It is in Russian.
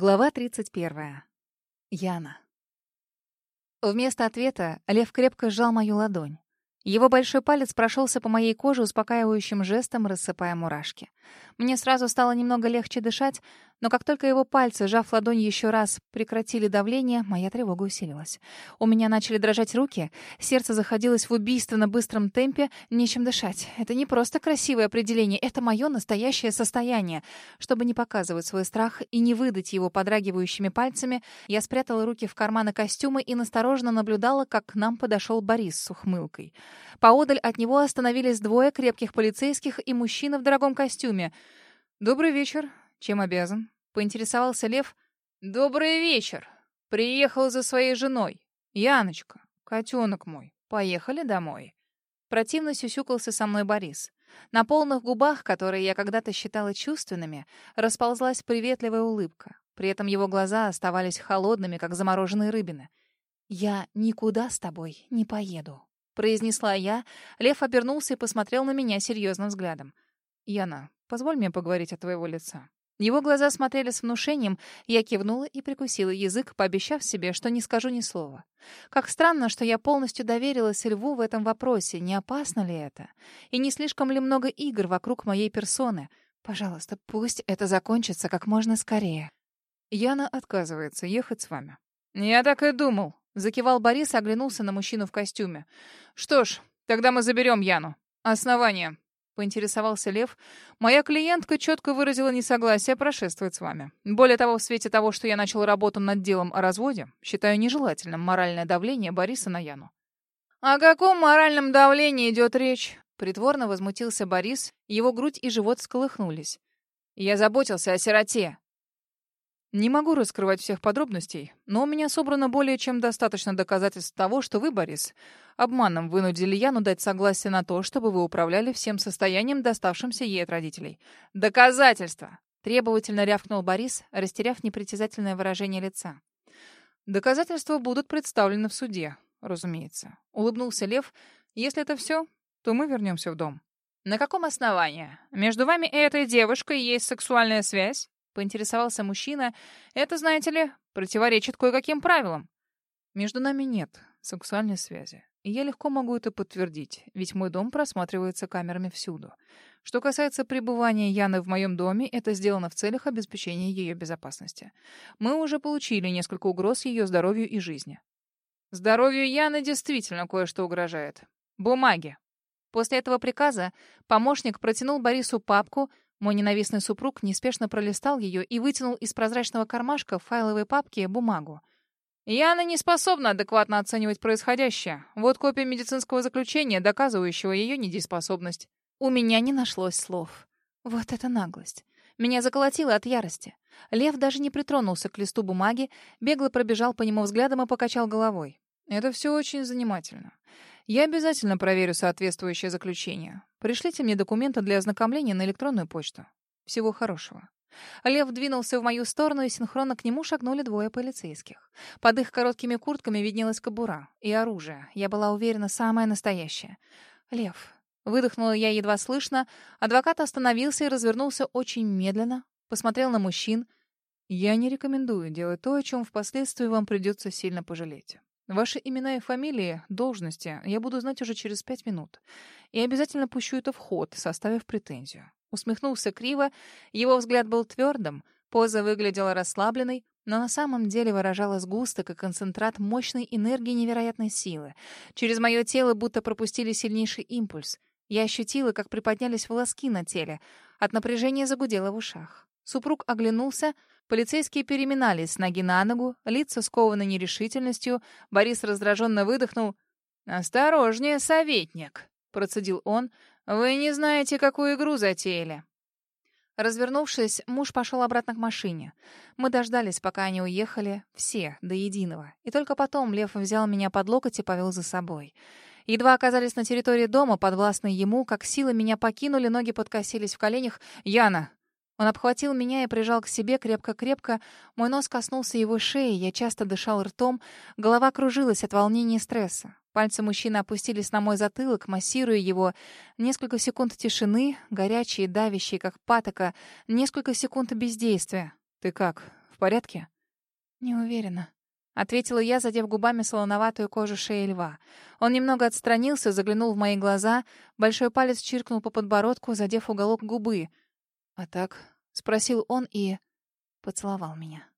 Глава 31. Яна. Вместо ответа Лев крепко сжал мою ладонь. Его большой палец прошелся по моей коже успокаивающим жестом, рассыпая мурашки. Мне сразу стало немного легче дышать, но как только его пальцы, сжав ладонь еще раз, прекратили давление, моя тревога усилилась. У меня начали дрожать руки, сердце заходилось в убийственно быстром темпе, нечем дышать. Это не просто красивое определение, это мое настоящее состояние. Чтобы не показывать свой страх и не выдать его подрагивающими пальцами, я спрятала руки в карманы костюма и насторожно наблюдала, как к нам подошел Борис с ухмылкой. Поодаль от него остановились двое крепких полицейских и мужчина в дорогом костюме. «Добрый вечер. Чем обязан? Поинтересовался Лев. Добрый вечер. Приехал за своей женой. Яночка, котенок мой, поехали домой. Противно сюсюкался со мной Борис. На полных губах, которые я когда-то считала чувственными, расползлась приветливая улыбка. При этом его глаза оставались холодными, как замороженные рыбины. «Я никуда с тобой не поеду», — произнесла я. Лев обернулся и посмотрел на меня серьезным взглядом. «Яна, позволь мне поговорить о твоего лица». Его глаза смотрели с внушением, я кивнула и прикусила язык, пообещав себе, что не скажу ни слова. Как странно, что я полностью доверилась Льву в этом вопросе, не опасно ли это? И не слишком ли много игр вокруг моей персоны? Пожалуйста, пусть это закончится как можно скорее. Яна отказывается ехать с вами. «Я так и думал», — закивал Борис и оглянулся на мужчину в костюме. «Что ж, тогда мы заберем Яну. Основание». Поинтересовал Лев. Моя клиентка четко выразила несогласие прошествовать с вами. Более того, в свете того, что я начал работу над делом о разводе, считаю нежелательным моральное давление Бориса на Яну. О каком моральном давлении идет речь? Притворно возмутился Борис, его грудь и живот сколыхнулись. Я заботился о сироте. не могу раскрывать всех подробностей, но у меня собрано более чем достаточно доказательств того, что вы, Борис, обманом вынудили Яну дать согласие на то, чтобы вы управляли всем состоянием, доставшимся ей от родителей. Доказательства! Требовательно рявкнул Борис, растеряв непритязательное выражение лица. Доказательства будут представлены в суде, разумеется. Улыбнулся Лев. Если это все, то мы вернемся в дом. На каком основании? Между вами и этой девушкой есть сексуальная связь? поинтересовался мужчина. «Это, знаете ли, противоречит кое-каким правилам». «Между нами нет сексуальной связи. И я легко могу это подтвердить, ведь мой дом просматривается камерами всюду. Что касается пребывания Яны в моем доме, это сделано в целях обеспечения ее безопасности. Мы уже получили несколько угроз ее здоровью и жизни». «Здоровью Яны действительно кое-что угрожает. Бумаги», После этого приказа помощник протянул Борису папку мой ненавистный супруг неспешно пролистал ее и вытянул из прозрачного кармашка в файловой папке бумагу. «Яна не способна адекватно оценивать происходящее. Вот копия медицинского заключения, доказывающего ее недееспособность». У меня не нашлось слов. Вот это наглость. Меня заколотило от ярости. Лев даже не притронулся к листу бумаги, бегло пробежал по нему взглядом и покачал головой. «Это все очень занимательно. Я обязательно проверю соответствующее заключение. Пришлите мне документы для ознакомления на электронную почту. Всего хорошего. Лев двинулся в мою сторону, и синхронно к нему шагнули двое полицейских. Под их короткими куртками виднелась кобура и оружие. Я была уверена, самое настоящее. «Лев». Выдохнула я едва слышно. Адвокат остановился и развернулся очень медленно, посмотрел на мужчин. «Я не рекомендую делать то, о чем впоследствии вам придется сильно пожалеть. Ваши имена и фамилии, должности я буду знать уже через пять минут. И обязательно пущу это в ход, составив претензию. Усмехнулся криво, его взгляд был твердым, поза выглядела расслабленной, но на самом деле выражала сгусток и концентрат мощной энергии невероятной силы. Через мое тело будто пропустили сильнейший импульс. Я ощутила, как приподнялись волоски на теле. От напряжения загудело в ушах. Супруг оглянулся — Полицейские переминались с ноги на ногу, лица скованы нерешительностью. Борис раздраженно выдохнул. «Осторожнее, советник!» — процедил он. «Вы не знаете, какую игру затеяли!» Развернувшись, муж пошел обратно к машине. Мы дождались, пока они уехали, все, до единого. И только потом Лев взял меня под локоть и повел за собой. Едва оказались на территории дома, подвластной ему, как силы меня покинули, ноги подкосились в коленях. «Яна, он обхватил меня и прижал к себе крепко-крепко. Мой нос коснулся его шеи, я часто дышал ртом. Голова кружилась от волнения и стресса. Пальцы мужчины опустились на мой затылок, массируя его. Несколько секунд тишины, горячие, давящие, как патока. Несколько секунд бездействия. «Ты как, в порядке?» «Не уверена», — ответила я, задев губами солоноватую кожу шеи льва. Он немного отстранился, заглянул в мои глаза. Большой палец чиркнул по подбородку, задев уголок губы. «А так?» — спросил он и поцеловал меня.